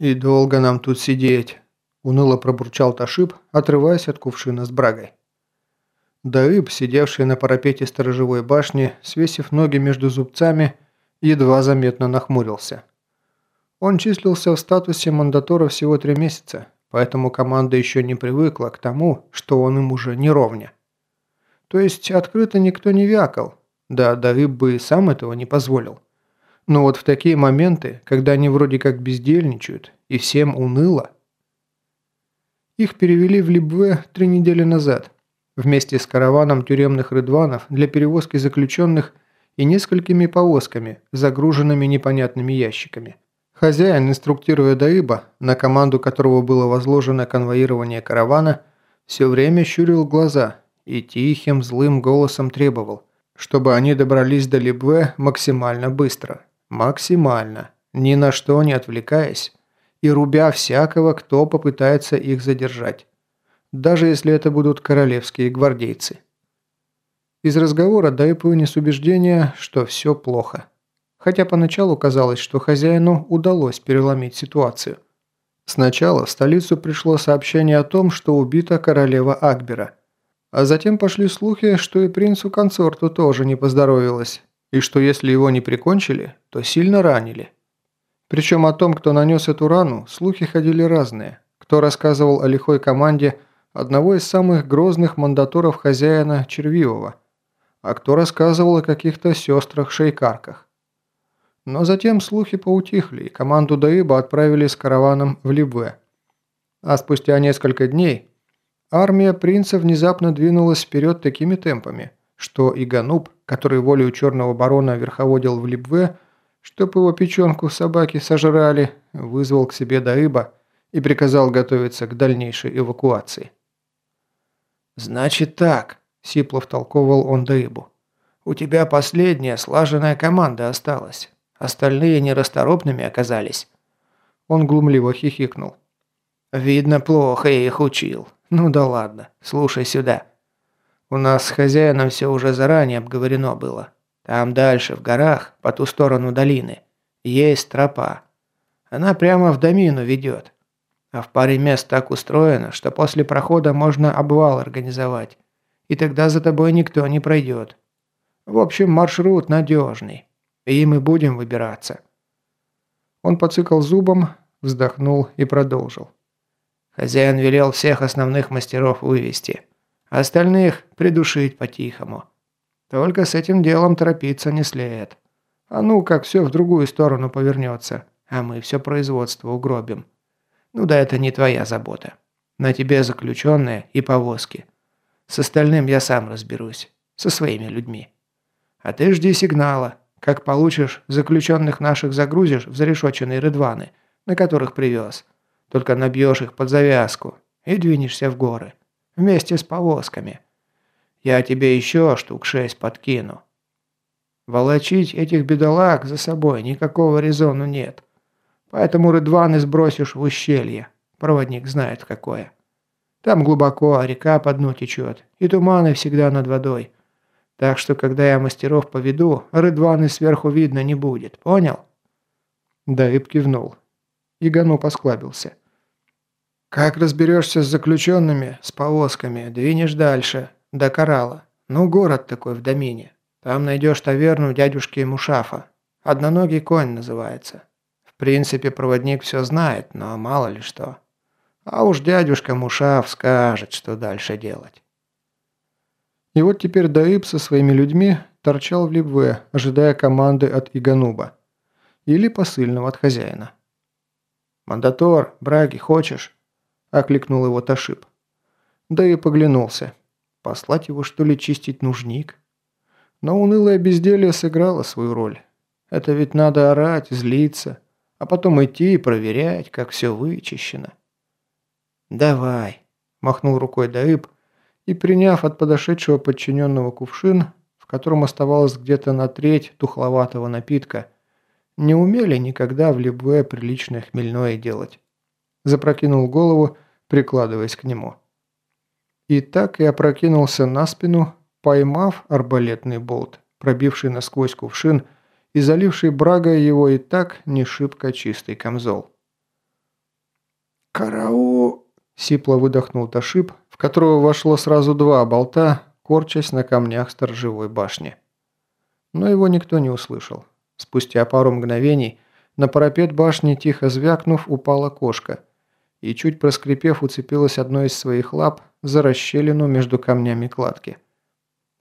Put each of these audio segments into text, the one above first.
«И долго нам тут сидеть?» – уныло пробурчал Ташип, отрываясь от кувшина с брагой. Даыб, сидевший на парапете сторожевой башни, свесив ноги между зубцами, едва заметно нахмурился. Он числился в статусе мандатора всего три месяца, поэтому команда еще не привыкла к тому, что он им уже не ровня. То есть открыто никто не вякал, да Даыб бы и сам этого не позволил. Но вот в такие моменты, когда они вроде как бездельничают, и всем уныло. Их перевели в Либве три недели назад, вместе с караваном тюремных рыдванов для перевозки заключенных и несколькими повозками, загруженными непонятными ящиками. Хозяин, инструктируя Даиба, на команду которого было возложено конвоирование каравана, все время щурил глаза и тихим злым голосом требовал, чтобы они добрались до Либве максимально быстро. Максимально. Ни на что не отвлекаясь. И рубя всякого, кто попытается их задержать. Даже если это будут королевские гвардейцы. Из разговора Дайп вынес убеждение, что все плохо. Хотя поначалу казалось, что хозяину удалось переломить ситуацию. Сначала в столицу пришло сообщение о том, что убита королева Акбера. А затем пошли слухи, что и принцу-консорту тоже не поздоровилось и что если его не прикончили, то сильно ранили. Причем о том, кто нанес эту рану, слухи ходили разные. Кто рассказывал о лихой команде одного из самых грозных мандаторов хозяина Червивого, а кто рассказывал о каких-то сестрах-шейкарках. Но затем слухи поутихли, и команду Даиба отправили с караваном в Либве. А спустя несколько дней армия принца внезапно двинулась вперед такими темпами, что Игануб который волею черного барона верховодил в Либве, чтоб его печенку собаки сожрали, вызвал к себе Даыба и приказал готовиться к дальнейшей эвакуации. «Значит так», – сипло втолковывал он Даыбу. «У тебя последняя слаженная команда осталась. Остальные нерасторопными оказались». Он глумливо хихикнул. «Видно, плохо я их учил. Ну да ладно, слушай сюда. У нас с хозяином все уже заранее обговорено было. Там дальше, в горах, по ту сторону долины, есть тропа. Она прямо в домину ведет. А в паре мест так устроено, что после прохода можно обвал организовать. И тогда за тобой никто не пройдет. В общем, маршрут надежный. И мы будем выбираться. Он поцикал зубом, вздохнул и продолжил. Хозяин велел всех основных мастеров вывести. Остальных придушить по-тихому. Только с этим делом торопиться не след. А ну, как все в другую сторону повернется, а мы все производство угробим. Ну да это не твоя забота. На тебе заключенные и повозки. С остальным я сам разберусь. Со своими людьми. А ты жди сигнала. Как получишь, заключенных наших загрузишь в зарешоченные рыдваны, на которых привез. Только набьешь их под завязку и двинешься в горы. Вместе с повозками. Я тебе еще штук шесть подкину. Волочить этих бедолаг за собой никакого резону нет. Поэтому рыдваны сбросишь в ущелье. Проводник знает какое. Там глубоко, а река по дну течет, и туманы всегда над водой. Так что, когда я мастеров поведу, рыдваны сверху видно не будет, понял?» Давид кивнул. Игану посклабился. Как разберешься с заключенными, с повозками, двинешь дальше, до Коралла. Ну, город такой в домине. Там найдешь таверну дядюшки Мушафа. Одноногий конь называется. В принципе, проводник все знает, но мало ли что. А уж дядюшка Мушаф скажет, что дальше делать. И вот теперь Даиб со своими людьми торчал в Либве, ожидая команды от Игануба. Или посыльного от хозяина. «Мандатор, браги, хочешь?» – окликнул его Ташип. Да и поглянулся. Послать его, что ли, чистить нужник? Но унылое безделье сыграло свою роль. Это ведь надо орать, злиться, а потом идти и проверять, как все вычищено. «Давай», – махнул рукой Даиб, и, приняв от подошедшего подчиненного кувшин, в котором оставалось где-то на треть тухловатого напитка, не умели никогда в Либве приличное хмельное делать запрокинул голову, прикладываясь к нему. И так и опрокинулся на спину, поймав арбалетный болт, пробивший насквозь кувшин и заливший брагой его и так не шибко чистый камзол. «Карау!» – сипло выдохнул Ташип, в которого вошло сразу два болта, корчась на камнях сторожевой башни. Но его никто не услышал. Спустя пару мгновений на парапет башни, тихо звякнув, упала кошка и, чуть проскрипев, уцепилась одной из своих лап за расщелину между камнями кладки.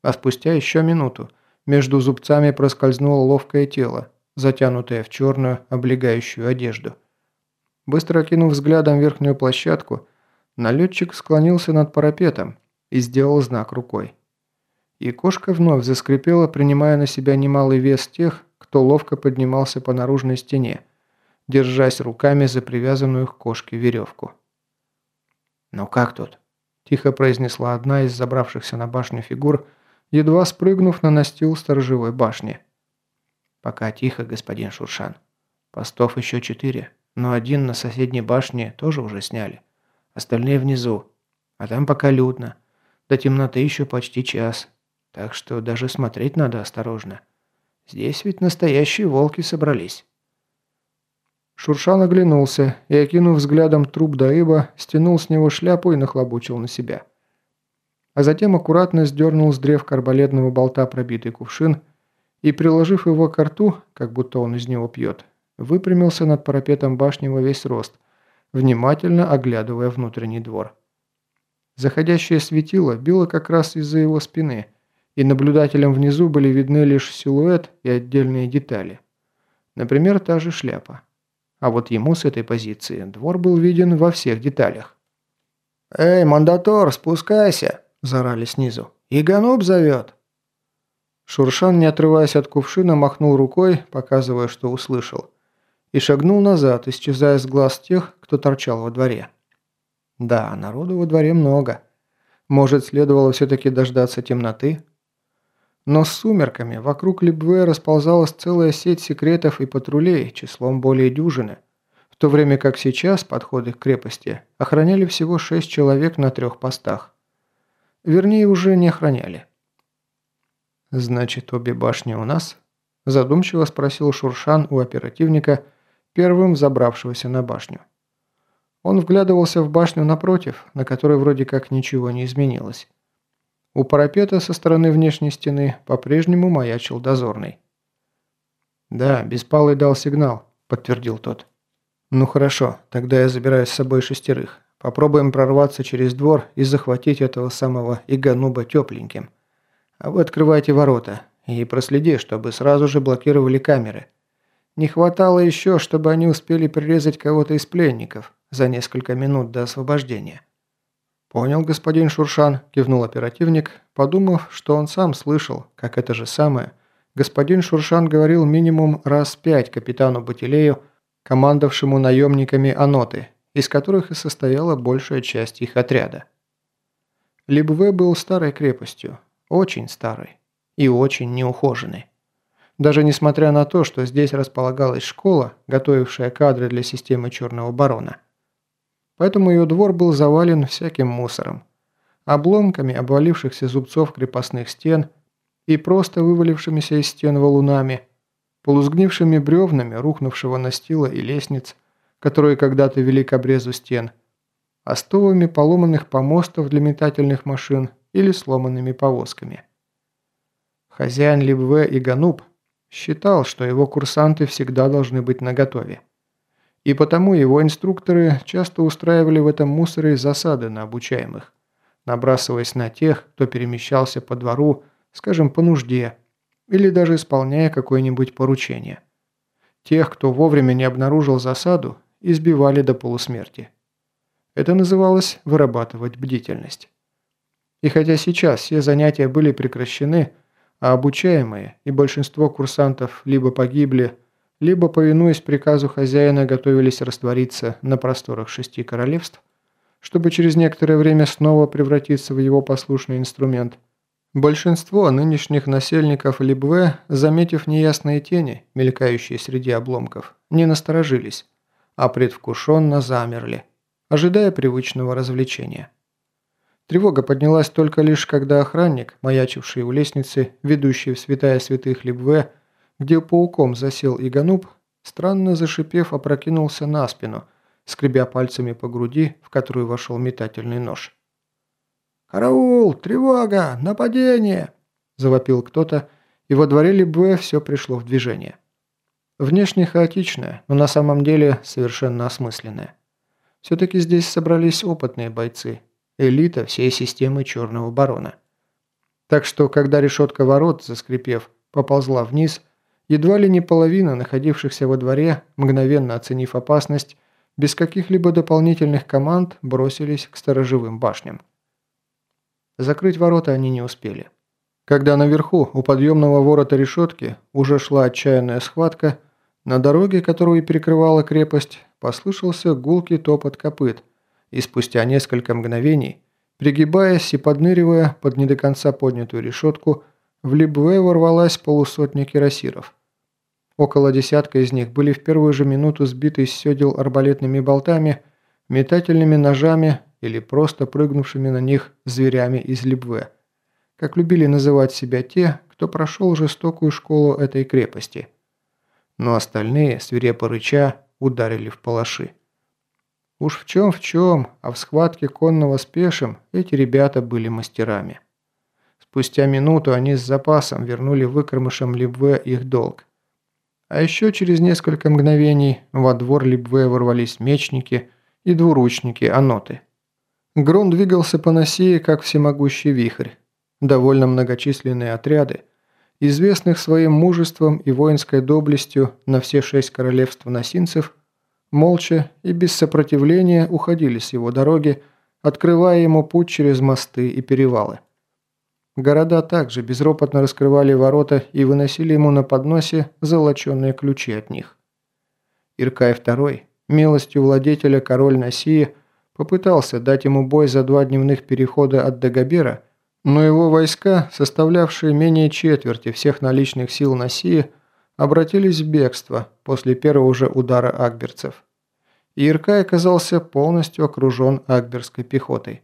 А спустя еще минуту между зубцами проскользнуло ловкое тело, затянутое в черную облегающую одежду. Быстро окинув взглядом верхнюю площадку, налетчик склонился над парапетом и сделал знак рукой. И кошка вновь заскрипела, принимая на себя немалый вес тех, кто ловко поднимался по наружной стене, держась руками за привязанную к кошке веревку. «Ну как тут?» – тихо произнесла одна из забравшихся на башню фигур, едва спрыгнув на настил сторожевой башни. «Пока тихо, господин Шуршан. Постов еще четыре, но один на соседней башне тоже уже сняли. Остальные внизу. А там пока людно. До темноты еще почти час. Так что даже смотреть надо осторожно. Здесь ведь настоящие волки собрались». Шуршан оглянулся и, окинув взглядом труп Даиба, стянул с него шляпу и нахлобучил на себя. А затем аккуратно сдернул с древка арбалетного болта пробитый кувшин и, приложив его к рту, как будто он из него пьет, выпрямился над парапетом башни во весь рост, внимательно оглядывая внутренний двор. Заходящее светило било как раз из-за его спины, и наблюдателям внизу были видны лишь силуэт и отдельные детали. Например, та же шляпа. А вот ему с этой позиции двор был виден во всех деталях. «Эй, мандатор, спускайся!» – зарали снизу. «Игануб зовет!» Шуршан, не отрываясь от кувшина, махнул рукой, показывая, что услышал, и шагнул назад, исчезая с глаз тех, кто торчал во дворе. Да, народу во дворе много. Может, следовало все-таки дождаться темноты? Но с сумерками вокруг Либве расползалась целая сеть секретов и патрулей числом более дюжины, в то время как сейчас подходы к крепости охраняли всего шесть человек на трех постах. Вернее, уже не охраняли. «Значит, обе башни у нас?» – задумчиво спросил Шуршан у оперативника, первым забравшегося на башню. Он вглядывался в башню напротив, на которой вроде как ничего не изменилось. У парапета со стороны внешней стены по-прежнему маячил дозорный. «Да, Беспалый дал сигнал», – подтвердил тот. «Ну хорошо, тогда я забираю с собой шестерых. Попробуем прорваться через двор и захватить этого самого Игануба тепленьким. А вы открывайте ворота и проследи, чтобы сразу же блокировали камеры. Не хватало еще, чтобы они успели прирезать кого-то из пленников за несколько минут до освобождения». «Понял, господин Шуршан», – кивнул оперативник, подумав, что он сам слышал, как это же самое. Господин Шуршан говорил минимум раз пять капитану Батилею, командовавшему наемниками Аноты, из которых и состояла большая часть их отряда. Либве был старой крепостью, очень старой и очень неухоженной. Даже несмотря на то, что здесь располагалась школа, готовившая кадры для системы Черного Барона – поэтому ее двор был завален всяким мусором. Обломками обвалившихся зубцов крепостных стен и просто вывалившимися из стен валунами, полузгнившими бревнами рухнувшего настила и лестниц, которые когда-то вели к обрезу стен, остовами поломанных помостов для метательных машин или сломанными повозками. Хозяин Либве и Гануб считал, что его курсанты всегда должны быть наготове. И потому его инструкторы часто устраивали в этом мусоре засады на обучаемых, набрасываясь на тех, кто перемещался по двору, скажем, по нужде, или даже исполняя какое-нибудь поручение. Тех, кто вовремя не обнаружил засаду, избивали до полусмерти. Это называлось вырабатывать бдительность. И хотя сейчас все занятия были прекращены, а обучаемые и большинство курсантов либо погибли, либо, повинуясь приказу хозяина, готовились раствориться на просторах шести королевств, чтобы через некоторое время снова превратиться в его послушный инструмент. Большинство нынешних насельников Либве, заметив неясные тени, мелькающие среди обломков, не насторожились, а предвкушенно замерли, ожидая привычного развлечения. Тревога поднялась только лишь, когда охранник, маячивший у лестницы, ведущий в святая святых Либве, где пауком засел Игануб, странно зашипев, опрокинулся на спину, скребя пальцами по груди, в которую вошел метательный нож. «Караул! Тревога! Нападение!» – завопил кто-то, и во дворе Либуэ все пришло в движение. Внешне хаотичное, но на самом деле совершенно осмысленное. Все-таки здесь собрались опытные бойцы, элита всей системы Черного Барона. Так что, когда решетка ворот, заскрипев, поползла вниз, едва ли не половина находившихся во дворе, мгновенно оценив опасность, без каких-либо дополнительных команд бросились к сторожевым башням. Закрыть ворота они не успели. Когда наверху, у подъемного ворота решетки, уже шла отчаянная схватка, на дороге, которую перекрывала крепость, послышался гулкий топот копыт, и спустя несколько мгновений, пригибаясь и подныривая под не до конца поднятую решетку, в Либве ворвалась полусотня кирасиров. Около десятка из них были в первую же минуту сбиты с седел арбалетными болтами, метательными ножами или просто прыгнувшими на них зверями из Либве, как любили называть себя те, кто прошел жестокую школу этой крепости. Но остальные, свирепо рыча, ударили в палаши. Уж в чем в чем, а в схватке конного с пешим эти ребята были мастерами. Спустя минуту они с запасом вернули выкормышам Либве их долг. А еще через несколько мгновений во двор Либве ворвались мечники и двуручники Аноты. Грон двигался по Носии, как всемогущий вихрь. Довольно многочисленные отряды, известных своим мужеством и воинской доблестью на все шесть королевств носинцев, молча и без сопротивления уходили с его дороги, открывая ему путь через мосты и перевалы. Города также безропотно раскрывали ворота и выносили ему на подносе золоченые ключи от них. Иркай II, милостью владетеля король Носии, попытался дать ему бой за два дневных перехода от Дагобера, но его войска, составлявшие менее четверти всех наличных сил Носии, обратились в бегство после первого же удара акберцев. И Иркай оказался полностью окружен акберской пехотой.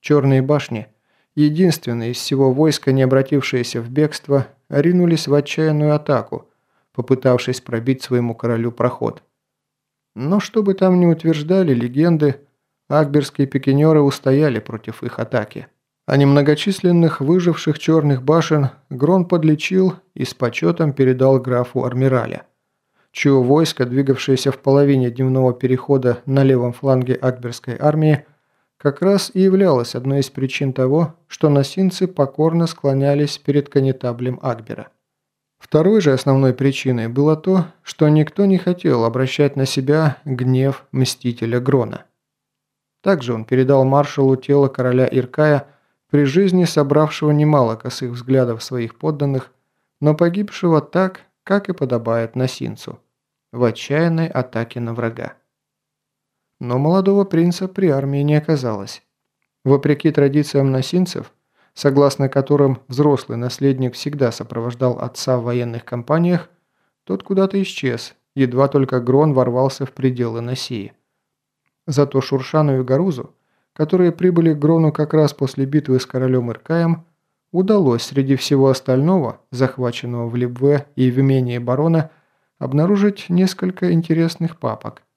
Черные башни – единственные из всего войска, не обратившиеся в бегство, ринулись в отчаянную атаку, попытавшись пробить своему королю проход. Но что бы там ни утверждали легенды, акберские пикинеры устояли против их атаки. А немногочисленных выживших черных башен Грон подлечил и с почетом передал графу Армираля, чье войско, двигавшееся в половине дневного перехода на левом фланге акберской армии, как раз и являлась одной из причин того, что носинцы покорно склонялись перед канетаблем Акбера. Второй же основной причиной было то, что никто не хотел обращать на себя гнев мстителя Грона. Также он передал маршалу тело короля Иркая, при жизни собравшего немало косых взглядов своих подданных, но погибшего так, как и подобает носинцу, в отчаянной атаке на врага. Но молодого принца при армии не оказалось. Вопреки традициям носинцев, согласно которым взрослый наследник всегда сопровождал отца в военных кампаниях, тот куда-то исчез, едва только Грон ворвался в пределы Носии. Зато Шуршану и Гарузу, которые прибыли к Грону как раз после битвы с королем Иркаем, удалось среди всего остального, захваченного в Либве и в имении барона, обнаружить несколько интересных папок –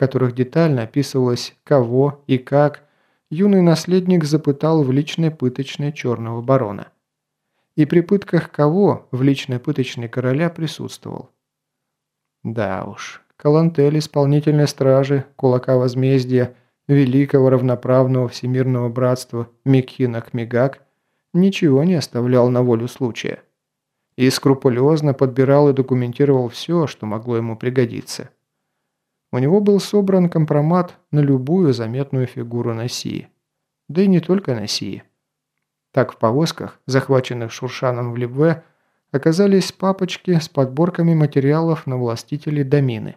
которых детально описывалось, кого и как юный наследник запытал в личной пыточной черного барона. И при пытках кого в личной пыточной короля присутствовал. Да уж, Калантель исполнительной стражи, кулака возмездия, великого равноправного всемирного братства Микхинак Мигак ничего не оставлял на волю случая. И скрупулезно подбирал и документировал все, что могло ему пригодиться. У него был собран компромат на любую заметную фигуру Носии. Да и не только Носии. Так в повозках, захваченных Шуршаном в Либве, оказались папочки с подборками материалов на властителей Домины.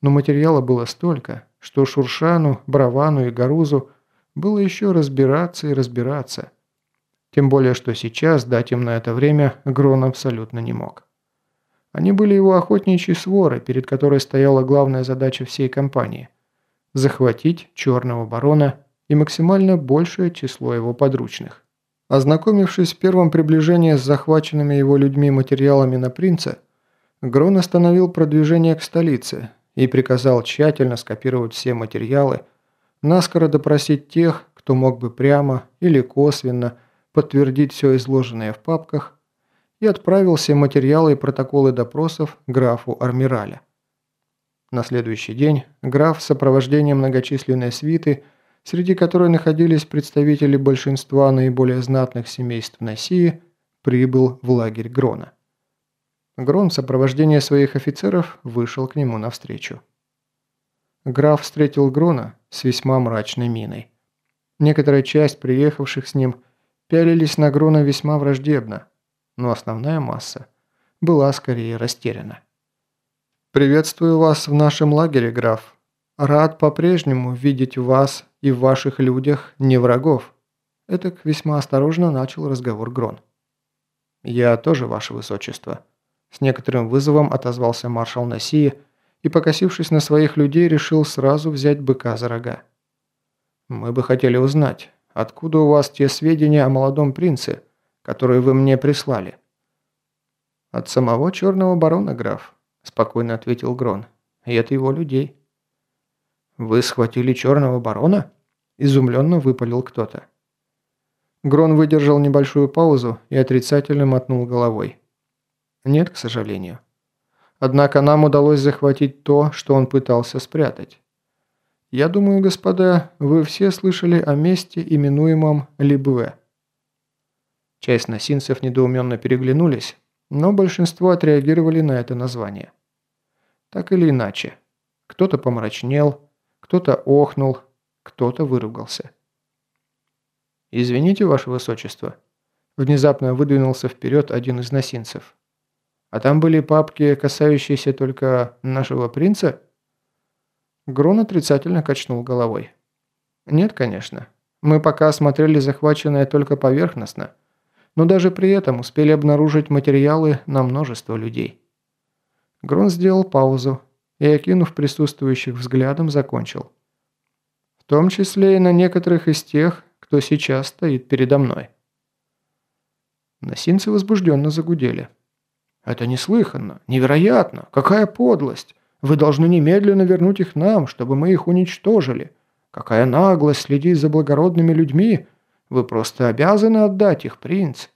Но материала было столько, что Шуршану, Бравану и Гарузу было еще разбираться и разбираться. Тем более, что сейчас дать им на это время Грон абсолютно не мог. Они были его охотничьи своры, перед которой стояла главная задача всей компании – захватить Черного Барона и максимально большее число его подручных. Ознакомившись в первом приближении с захваченными его людьми материалами на принца, Грон остановил продвижение к столице и приказал тщательно скопировать все материалы, наскоро допросить тех, кто мог бы прямо или косвенно подтвердить все изложенное в папках, и отправил все материалы и протоколы допросов графу Армираля. На следующий день граф в сопровождении многочисленной свиты, среди которой находились представители большинства наиболее знатных семейств Носии, прибыл в лагерь Грона. Грон в сопровождении своих офицеров вышел к нему навстречу. Граф встретил Грона с весьма мрачной миной. Некоторая часть приехавших с ним пялились на Грона весьма враждебно, но основная масса была скорее растеряна. «Приветствую вас в нашем лагере, граф. Рад по-прежнему видеть вас и в ваших людях не врагов». Этак весьма осторожно начал разговор Грон. «Я тоже, ваше высочество», – с некоторым вызовом отозвался маршал Насии и, покосившись на своих людей, решил сразу взять быка за рога. «Мы бы хотели узнать, откуда у вас те сведения о молодом принце, которые вы мне прислали?» «От самого черного барона, граф», – спокойно ответил Грон. «И от его людей». «Вы схватили черного барона?» – изумленно выпалил кто-то. Грон выдержал небольшую паузу и отрицательно мотнул головой. «Нет, к сожалению. Однако нам удалось захватить то, что он пытался спрятать. Я думаю, господа, вы все слышали о месте, именуемом Либуэ». Часть носинцев недоуменно переглянулись, но большинство отреагировали на это название. Так или иначе, кто-то помрачнел, кто-то охнул, кто-то выругался. «Извините, ваше высочество», – внезапно выдвинулся вперед один из носинцев. «А там были папки, касающиеся только нашего принца?» Грон отрицательно качнул головой. «Нет, конечно. Мы пока осмотрели захваченное только поверхностно, но даже при этом успели обнаружить материалы на множество людей». Грон сделал паузу и, окинув присутствующих взглядом, закончил. «В том числе и на некоторых из тех, кто сейчас стоит передо мной. Носинцы возбужденно загудели. «Это неслыханно! Невероятно! Какая подлость! Вы должны немедленно вернуть их нам, чтобы мы их уничтожили! Какая наглость следить за благородными людьми! Вы просто обязаны отдать их, принц!»